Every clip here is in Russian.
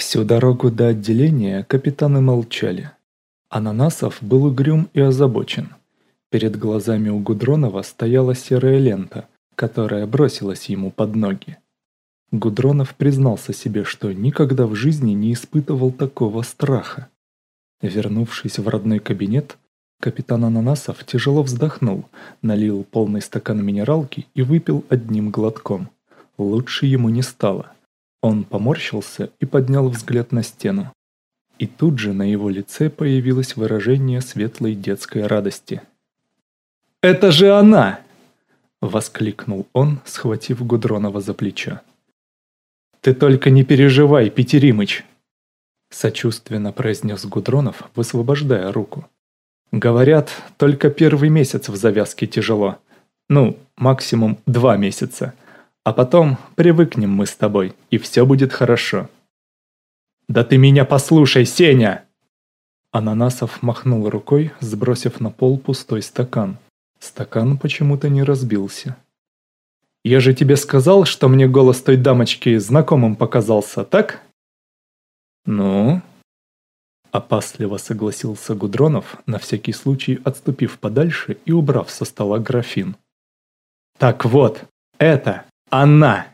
Всю дорогу до отделения капитаны молчали. Ананасов был угрюм и озабочен. Перед глазами у Гудронова стояла серая лента, которая бросилась ему под ноги. Гудронов признался себе, что никогда в жизни не испытывал такого страха. Вернувшись в родной кабинет, капитан Ананасов тяжело вздохнул, налил полный стакан минералки и выпил одним глотком. Лучше ему не стало. Он поморщился и поднял взгляд на стену. И тут же на его лице появилось выражение светлой детской радости. «Это же она!» — воскликнул он, схватив Гудронова за плечо. «Ты только не переживай, Петеримыч!» Сочувственно произнес Гудронов, высвобождая руку. «Говорят, только первый месяц в завязке тяжело. Ну, максимум два месяца. А потом привыкнем мы с тобой, и все будет хорошо». «Да ты меня послушай, Сеня!» Ананасов махнул рукой, сбросив на пол пустой стакан. Стакан почему-то не разбился. «Я же тебе сказал, что мне голос той дамочки знакомым показался, так?» «Ну?» Опасливо согласился Гудронов, на всякий случай отступив подальше и убрав со стола графин. «Так вот, это она!»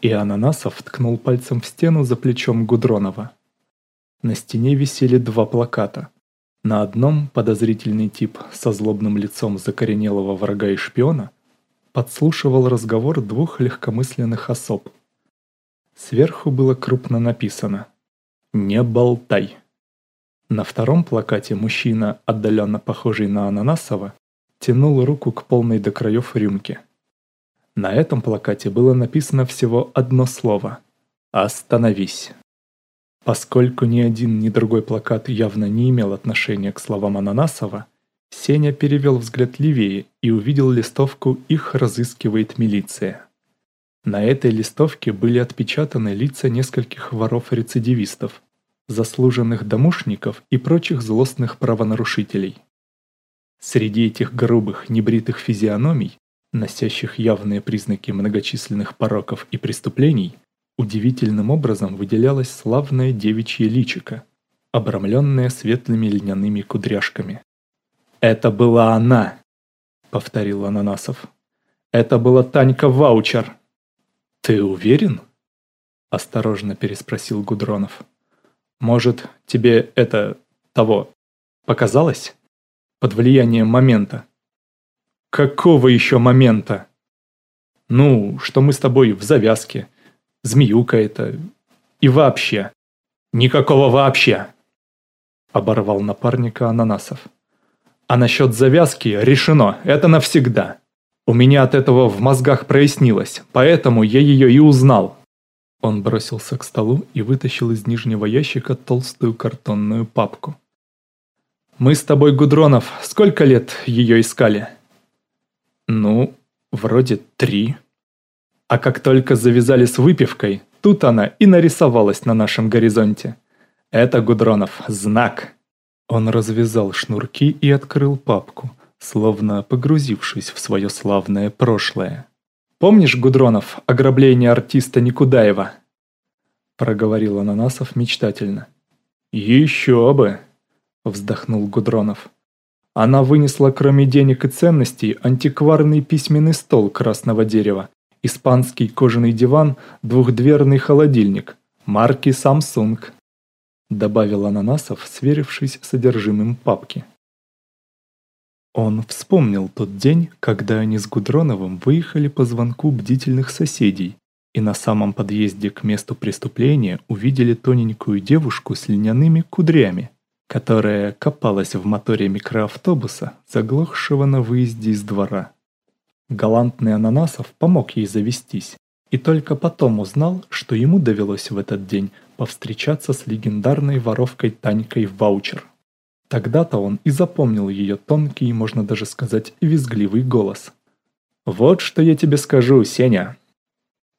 И Ананасов ткнул пальцем в стену за плечом Гудронова. На стене висели два плаката. На одном подозрительный тип со злобным лицом закоренелого врага и шпиона подслушивал разговор двух легкомысленных особ. Сверху было крупно написано «Не болтай». На втором плакате мужчина, отдаленно похожий на Ананасова, тянул руку к полной до краев рюмке. На этом плакате было написано всего одно слово «Остановись». Поскольку ни один, ни другой плакат явно не имел отношения к словам Ананасова, Сеня перевел взгляд левее и увидел листовку «Их разыскивает милиция». На этой листовке были отпечатаны лица нескольких воров-рецидивистов, заслуженных домушников и прочих злостных правонарушителей. Среди этих грубых, небритых физиономий, носящих явные признаки многочисленных пороков и преступлений, удивительным образом выделялось славное девичье личико, обрамленное светлыми льняными кудряшками. «Это была она!» — повторил Ананасов. «Это была Танька Ваучер!» «Ты уверен?» — осторожно переспросил Гудронов. «Может, тебе это... того... показалось? Под влиянием момента?» «Какого еще момента?» «Ну, что мы с тобой в завязке. Змеюка это... И вообще...» «Никакого вообще!» Оборвал напарника Ананасов. «А насчет завязки решено, это навсегда. У меня от этого в мозгах прояснилось, поэтому я ее и узнал. Он бросился к столу и вытащил из нижнего ящика толстую картонную папку. «Мы с тобой, Гудронов, сколько лет ее искали?» «Ну, вроде три». А как только завязали с выпивкой, тут она и нарисовалась на нашем горизонте. Это, Гудронов, знак. Он развязал шнурки и открыл папку, словно погрузившись в свое славное прошлое. «Помнишь, Гудронов, ограбление артиста Никудаева?» Проговорил Ананасов мечтательно. «Еще бы!» – вздохнул Гудронов. Она вынесла кроме денег и ценностей антикварный письменный стол красного дерева, испанский кожаный диван, двухдверный холодильник, марки Samsung. Добавил Ананасов, сверившись с содержимым папки. Он вспомнил тот день, когда они с Гудроновым выехали по звонку бдительных соседей и на самом подъезде к месту преступления увидели тоненькую девушку с льняными кудрями, которая копалась в моторе микроавтобуса, заглохшего на выезде из двора. Галантный Ананасов помог ей завестись, и только потом узнал, что ему довелось в этот день повстречаться с легендарной воровкой Танькой Ваучер. Тогда-то он и запомнил ее тонкий, можно даже сказать, визгливый голос. «Вот что я тебе скажу, Сеня!»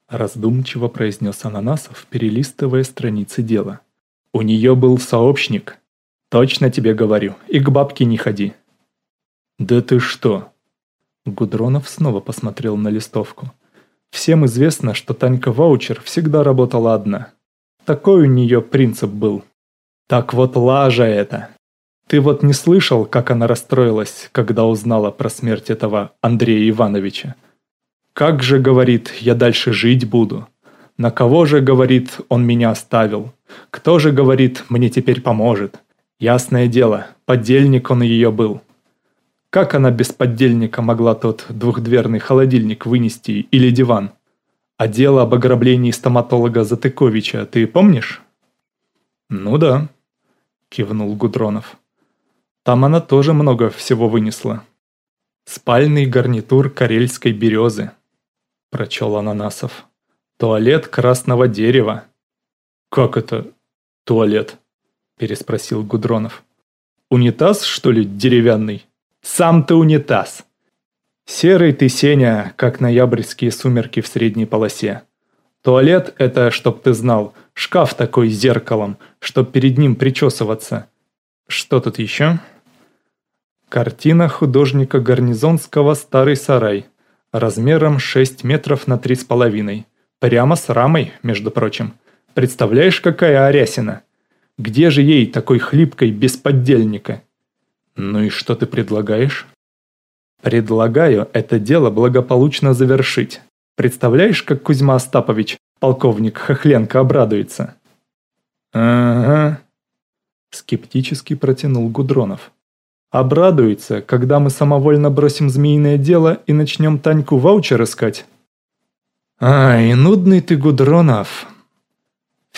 Раздумчиво произнес Ананасов, перелистывая страницы дела. «У нее был сообщник. Точно тебе говорю, и к бабке не ходи». «Да ты что?» Гудронов снова посмотрел на листовку. «Всем известно, что Танька Ваучер всегда работала одна. Такой у нее принцип был. Так вот лажа это. Ты вот не слышал, как она расстроилась, когда узнала про смерть этого Андрея Ивановича? Как же, говорит, я дальше жить буду? На кого же, говорит, он меня оставил? Кто же, говорит, мне теперь поможет? Ясное дело, подельник он ее был. Как она без поддельника могла тот двухдверный холодильник вынести или диван? А дело об ограблении стоматолога Затыковича ты помнишь? Ну да, кивнул Гудронов. Там она тоже много всего вынесла. Спальный гарнитур карельской березы, прочел Ананасов. Туалет красного дерева. Как это туалет? Переспросил Гудронов. Унитаз, что ли, деревянный? Сам ты унитаз. Серый ты, Сеня, как ноябрьские сумерки в средней полосе. Туалет – это, чтоб ты знал, шкаф такой с зеркалом, чтоб перед ним причесываться. Что тут еще? Картина художника Гарнизонского «Старый сарай», размером 6 метров на 3,5. Прямо с рамой, между прочим. Представляешь, какая арясина? Где же ей такой хлипкой без поддельника? «Ну и что ты предлагаешь?» «Предлагаю это дело благополучно завершить. Представляешь, как Кузьма Остапович, полковник Хохленко, обрадуется?» «Ага», — скептически протянул Гудронов. «Обрадуется, когда мы самовольно бросим змеиное дело и начнем Таньку ваучер искать?» «Ай, нудный ты, Гудронов!»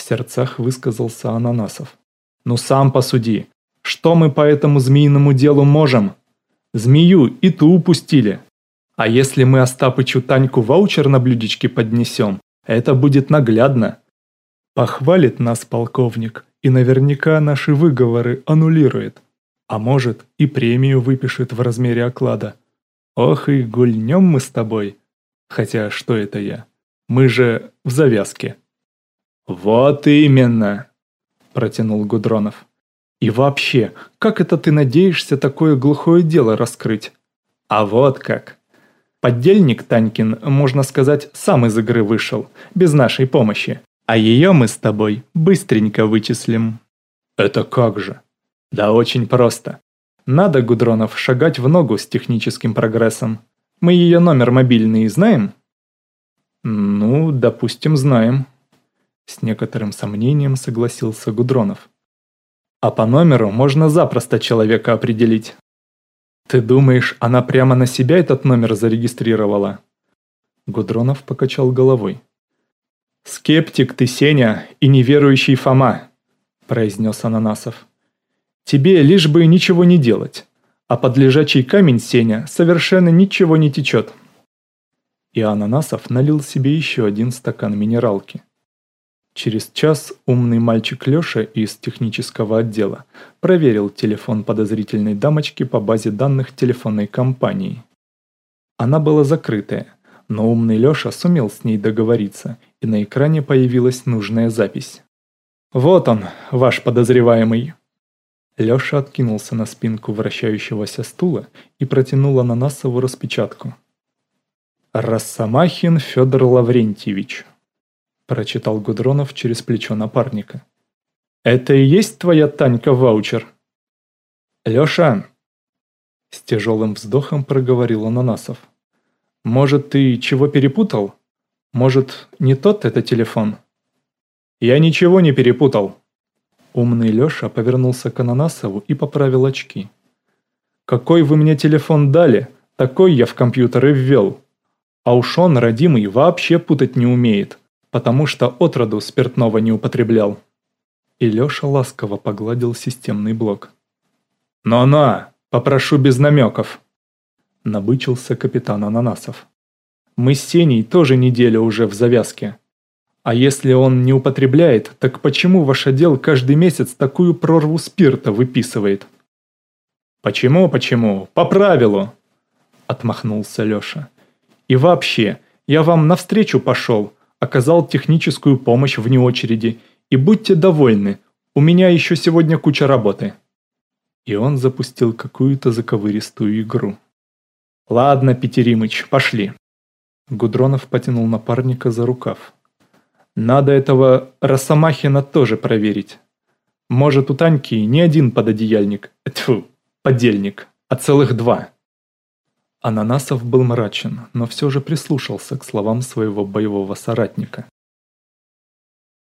Сердцах высказался Ананасов. «Ну сам посуди. Что мы по этому змеиному делу можем? Змею и ту упустили. А если мы Остапычу Таньку ваучер на блюдечке поднесем, это будет наглядно. Похвалит нас полковник и наверняка наши выговоры аннулирует. А может и премию выпишет в размере оклада. Ох и гульнем мы с тобой. Хотя что это я? Мы же в завязке. Вот именно, протянул Гудронов. И вообще, как это ты надеешься такое глухое дело раскрыть? А вот как. Поддельник Танькин, можно сказать, сам из игры вышел, без нашей помощи. А ее мы с тобой быстренько вычислим. Это как же? Да очень просто. Надо, Гудронов, шагать в ногу с техническим прогрессом. Мы ее номер мобильный знаем? Ну, допустим, знаем. С некоторым сомнением согласился Гудронов. А по номеру можно запросто человека определить. Ты думаешь, она прямо на себя этот номер зарегистрировала? Гудронов покачал головой. «Скептик ты, Сеня, и неверующий Фома», – произнес Ананасов. «Тебе лишь бы ничего не делать, а под лежачий камень, Сеня, совершенно ничего не течет». И Ананасов налил себе еще один стакан минералки. Через час умный мальчик Лёша из технического отдела проверил телефон подозрительной дамочки по базе данных телефонной компании. Она была закрытая, но умный Лёша сумел с ней договориться, и на экране появилась нужная запись. «Вот он, ваш подозреваемый!» Лёша откинулся на спинку вращающегося стула и протянул ананасову распечатку. «Росомахин Федор Лаврентьевич», прочитал Гудронов через плечо напарника. «Это и есть твоя Танька-ваучер?» «Лёша!» С тяжелым вздохом проговорил Ананасов. «Может, ты чего перепутал? Может, не тот это телефон?» «Я ничего не перепутал!» Умный Лёша повернулся к Ананасову и поправил очки. «Какой вы мне телефон дали, такой я в компьютер и ввел. А уж он, родимый, вообще путать не умеет потому что отроду спиртного не употреблял. И Лёша ласково погладил системный блок. «Но-но, попрошу без намеков!» Набычился капитан Ананасов. «Мы с Сеней тоже неделю уже в завязке. А если он не употребляет, так почему ваш отдел каждый месяц такую прорву спирта выписывает?» «Почему, почему? По правилу!» Отмахнулся Лёша. «И вообще, я вам навстречу пошел, оказал техническую помощь вне очереди, и будьте довольны, у меня еще сегодня куча работы». И он запустил какую-то заковыристую игру. «Ладно, Петеримыч, пошли». Гудронов потянул напарника за рукав. Надо этого Росомахина тоже проверить. Может, у Таньки не один пододеяльник, тьфу, подельник, а целых два. Ананасов был мрачен, но все же прислушался к словам своего боевого соратника.